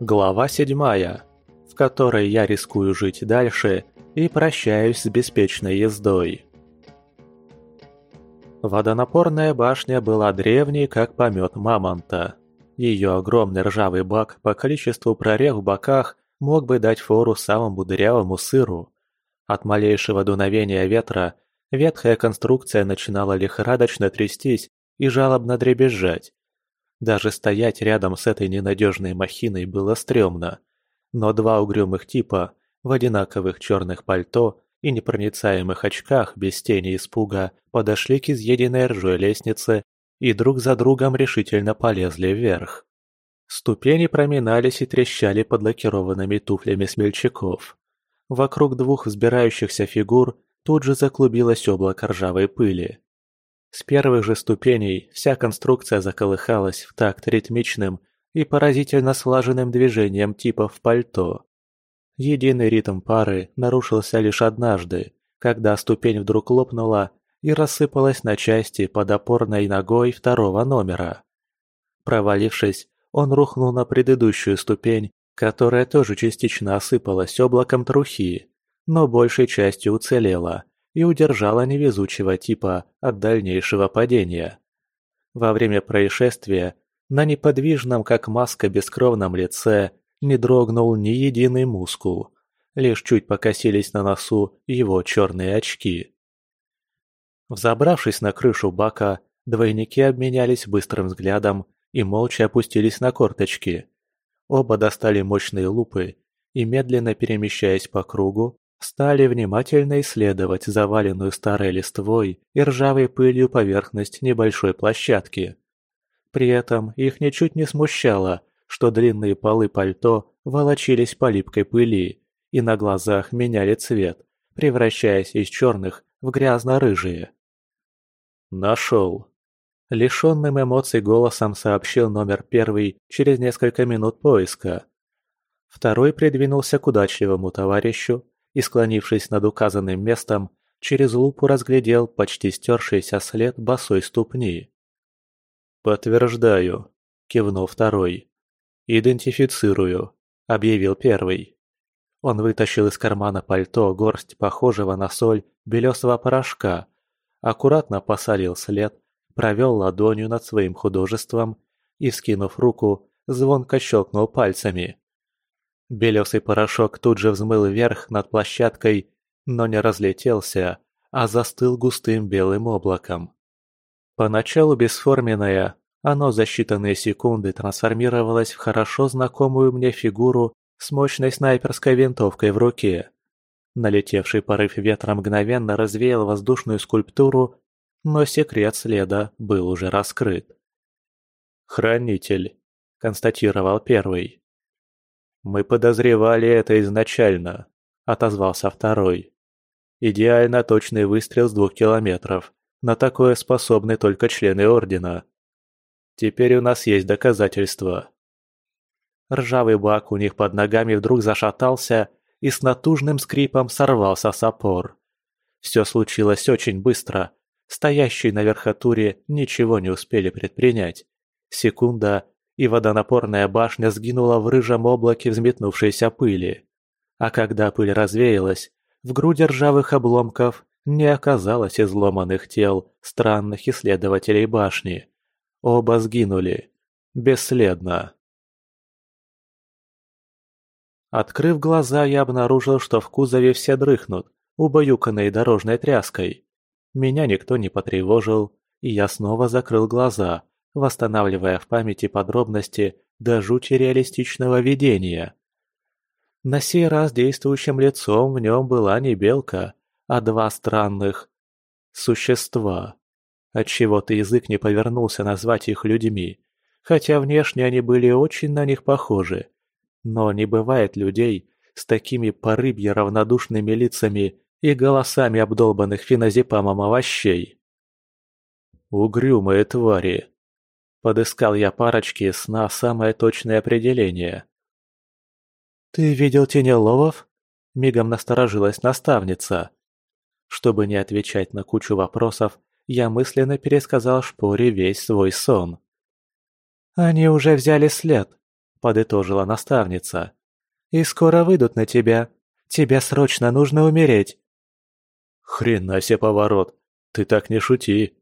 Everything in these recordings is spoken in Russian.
Глава седьмая, в которой я рискую жить дальше и прощаюсь с беспечной ездой. Водонапорная башня была древней, как помет мамонта. Ее огромный ржавый бак по количеству прорех в боках мог бы дать фору самому дырявому сыру. От малейшего дуновения ветра ветхая конструкция начинала лихорадочно трястись и жалобно дребезжать. Даже стоять рядом с этой ненадежной махиной было стрёмно. Но два угрюмых типа в одинаковых черных пальто и непроницаемых очках без тени испуга подошли к изъеденной ржой лестнице и друг за другом решительно полезли вверх. Ступени проминались и трещали под лакированными туфлями смельчаков. Вокруг двух взбирающихся фигур тут же заклубилось облако ржавой пыли. С первых же ступеней вся конструкция заколыхалась в такт ритмичным и поразительно слаженным движением типов в пальто. Единый ритм пары нарушился лишь однажды, когда ступень вдруг лопнула и рассыпалась на части под опорной ногой второго номера. Провалившись, он рухнул на предыдущую ступень, которая тоже частично осыпалась облаком трухи, но большей частью уцелела и удержала невезучего типа от дальнейшего падения. Во время происшествия на неподвижном, как маска, бескровном лице не дрогнул ни единый мускул, лишь чуть покосились на носу его черные очки. Взобравшись на крышу бака, двойники обменялись быстрым взглядом и молча опустились на корточки. Оба достали мощные лупы и, медленно перемещаясь по кругу, стали внимательно исследовать заваленную старой листвой и ржавой пылью поверхность небольшой площадки. При этом их ничуть не смущало, что длинные полы пальто волочились по липкой пыли и на глазах меняли цвет, превращаясь из черных в грязно-рыжие. «Нашел!» Лишенным эмоций голосом сообщил номер первый через несколько минут поиска. Второй придвинулся к удачливому товарищу и, склонившись над указанным местом, через лупу разглядел почти стершийся след босой ступни. «Подтверждаю», — кивнул второй. «Идентифицирую», — объявил первый. Он вытащил из кармана пальто горсть похожего на соль белесого порошка, аккуратно посолил след, провел ладонью над своим художеством и, вскинув руку, звонко щелкнул пальцами. Белесый порошок тут же взмыл вверх над площадкой, но не разлетелся, а застыл густым белым облаком. Поначалу бесформенное, оно за считанные секунды трансформировалось в хорошо знакомую мне фигуру с мощной снайперской винтовкой в руке. Налетевший порыв ветра мгновенно развеял воздушную скульптуру, но секрет следа был уже раскрыт. «Хранитель», — констатировал первый. «Мы подозревали это изначально», — отозвался второй. «Идеально точный выстрел с двух километров. На такое способны только члены Ордена. Теперь у нас есть доказательства. Ржавый бак у них под ногами вдруг зашатался и с натужным скрипом сорвался с опор. Все случилось очень быстро. Стоящие на верхотуре ничего не успели предпринять. Секунда, и водонапорная башня сгинула в рыжем облаке взметнувшейся пыли. А когда пыль развеялась, в груди ржавых обломков не оказалось изломанных тел странных исследователей башни. Оба сгинули. Бесследно. Открыв глаза, я обнаружил, что в кузове все дрыхнут, убаюканные дорожной тряской. Меня никто не потревожил, и я снова закрыл глаза, восстанавливая в памяти подробности до жути реалистичного видения. На сей раз действующим лицом в нем была не белка, а два странных существа. Отчего-то язык не повернулся назвать их людьми, хотя внешне они были очень на них похожи. Но не бывает людей с такими порыбье равнодушными лицами и голосами обдолбанных феназепамом овощей. «Угрюмые твари!» Подыскал я парочки сна самое точное определение. «Ты видел Тенеловов?» Мигом насторожилась наставница. Чтобы не отвечать на кучу вопросов, я мысленно пересказал Шпоре весь свой сон. «Они уже взяли след», —– подытожила наставница. «И скоро выйдут на тебя. Тебе срочно нужно умереть». «Хрена себе поворот! Ты так не шути!»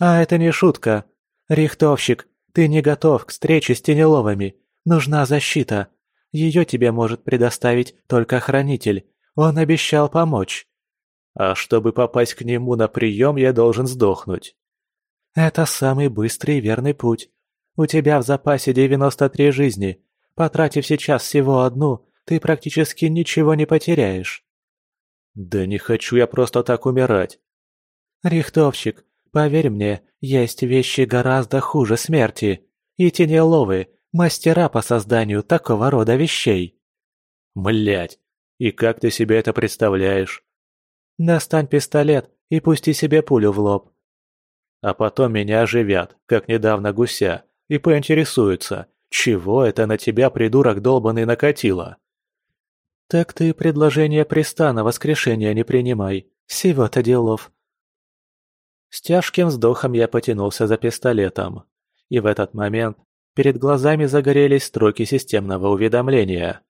«А это не шутка. Рихтовщик, ты не готов к встрече с Тенеловыми. Нужна защита. Ее тебе может предоставить только Хранитель. Он обещал помочь». «А чтобы попасть к нему на прием, я должен сдохнуть». «Это самый быстрый и верный путь. У тебя в запасе 93 жизни. Потратив сейчас всего одну, ты практически ничего не потеряешь». «Да не хочу я просто так умирать». «Рихтовщик, поверь мне, есть вещи гораздо хуже смерти. И тенеловы – мастера по созданию такого рода вещей». Млять, и как ты себе это представляешь? Достань пистолет и пусти себе пулю в лоб. А потом меня оживят, как недавно гуся, и поинтересуются, чего это на тебя, придурок долбанный, накатило. Так ты предложение пристана воскрешения не принимай, всего-то делов. С тяжким вздохом я потянулся за пистолетом, и в этот момент перед глазами загорелись строки системного уведомления.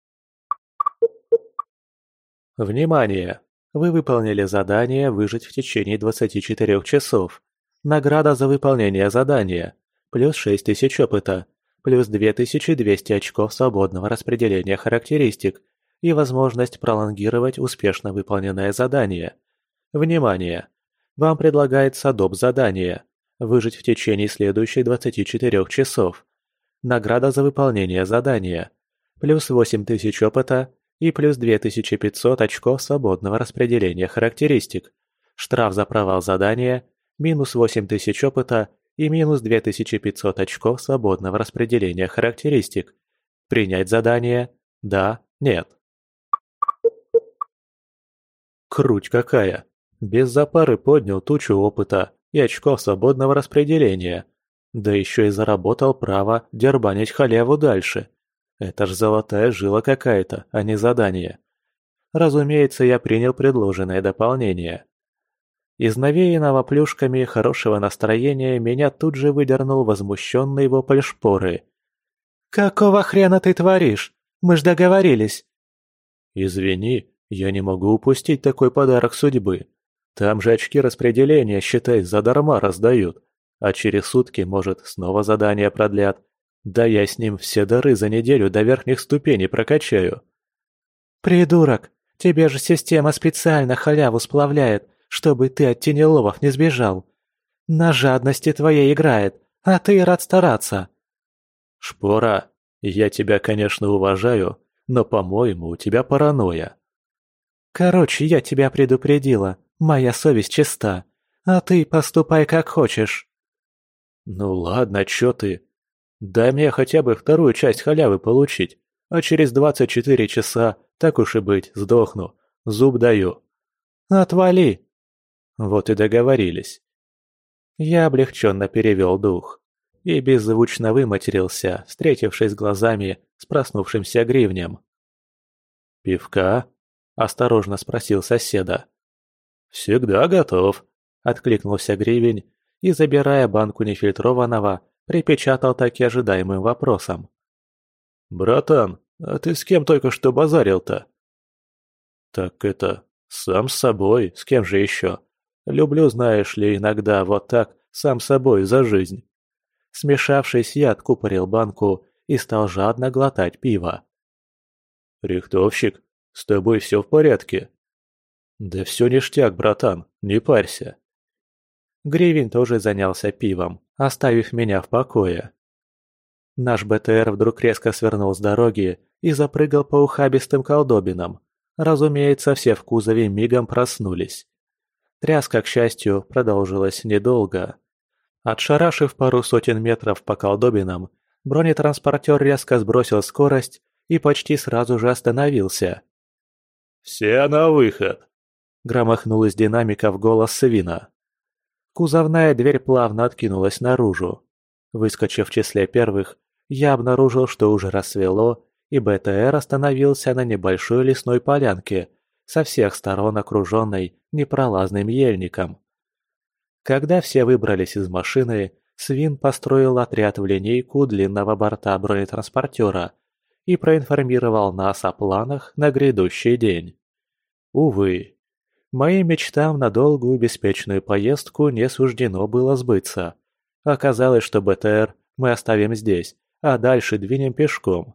Внимание! Вы выполнили задание «Выжить в течение 24 часов». Награда за выполнение задания. Плюс 6000 опыта. Плюс 2200 очков свободного распределения характеристик и возможность пролонгировать успешно выполненное задание. Внимание! Вам предлагается доп. задание «Выжить в течение следующих 24 часов». Награда за выполнение задания. Плюс 8000 опыта и плюс 2500 очков свободного распределения характеристик. Штраф за провал задания, минус 8000 опыта и минус 2500 очков свободного распределения характеристик. Принять задание? Да, нет. Круть какая! Без запары поднял тучу опыта и очков свободного распределения. Да еще и заработал право дербанить халяву дальше. Это ж золотая жила какая-то, а не задание. Разумеется, я принял предложенное дополнение. Из навеянного плюшками хорошего настроения меня тут же выдернул возмущенный вопль шпоры. «Какого хрена ты творишь? Мы ж договорились!» «Извини, я не могу упустить такой подарок судьбы. Там же очки распределения, считай, задарма раздают, а через сутки, может, снова задание продлят, да я с ним все дары за неделю до верхних ступеней прокачаю. Придурок, тебе же система специально халяву сплавляет, чтобы ты от тенеловов не сбежал. На жадности твоей играет, а ты рад стараться. Шпора, я тебя, конечно, уважаю, но, по-моему, у тебя паранойя. Короче, я тебя предупредила, моя совесть чиста, а ты поступай как хочешь. Ну ладно, чё ты, Дай мне хотя бы вторую часть халявы получить, а через 24 часа, так уж и быть, сдохну. Зуб даю. Отвали. Вот и договорились. Я облегченно перевел дух и беззвучно выматерился, встретившись глазами с проснувшимся гривнем. «Пивка?» – осторожно спросил соседа. «Всегда готов», – откликнулся гривень и, забирая банку нефильтрованного, припечатал таки ожидаемым вопросом. «Братан, а ты с кем только что базарил-то?» «Так это, сам с собой, с кем же еще? Люблю, знаешь ли, иногда вот так, сам собой, за жизнь». Смешавшись, я откупорил банку и стал жадно глотать пиво. «Рихтовщик, с тобой все в порядке?» «Да все ништяк, братан, не парься». Гривень тоже занялся пивом, оставив меня в покое. Наш БТР вдруг резко свернул с дороги и запрыгал по ухабистым колдобинам. Разумеется, все в кузове мигом проснулись. Тряска, к счастью, продолжилась недолго. Отшарашив пару сотен метров по колдобинам, бронетранспортер резко сбросил скорость и почти сразу же остановился. «Все на выход!» — громохнул из динамиков голос Свина. Кузовная дверь плавно откинулась наружу. Выскочив в числе первых, я обнаружил, что уже рассвело, и БТР остановился на небольшой лесной полянке, со всех сторон окруженной непролазным ельником. Когда все выбрались из машины, Свин построил отряд в линейку длинного борта бронетранспортера и проинформировал нас о планах на грядущий день. Увы, моим мечтам на долгую беспечную поездку не суждено было сбыться. Оказалось, что БТР мы оставим здесь, а дальше двинем пешком.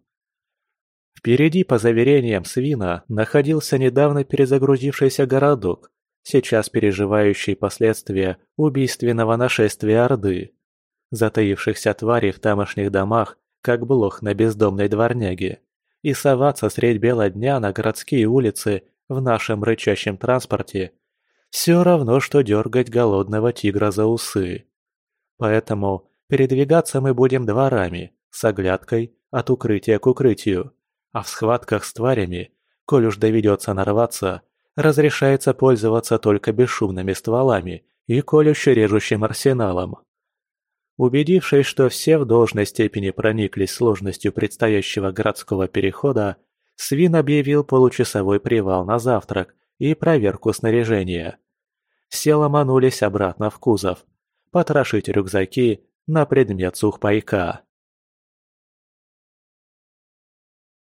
Впереди, по заверениям Свина, находился недавно перезагрузившийся городок, сейчас переживающий последствия убийственного нашествия Орды. Затаившихся тварей в тамошних домах, как блох на бездомной дворняге. И соваться средь бела дня на городские улицы в нашем рычащем транспорте – все равно, что дергать голодного тигра за усы. Поэтому передвигаться мы будем дворами, с оглядкой от укрытия к укрытию, а в схватках с тварями, коль уж доведется нарваться, разрешается пользоваться только бесшумными стволами и колюще-режущим арсеналом. Убедившись, что все в должной степени прониклись сложностью предстоящего городского перехода, Свин объявил получасовой привал на завтрак и проверку снаряжения. Все ломанулись обратно в кузов, потрошить рюкзаки на предмет сухпайка.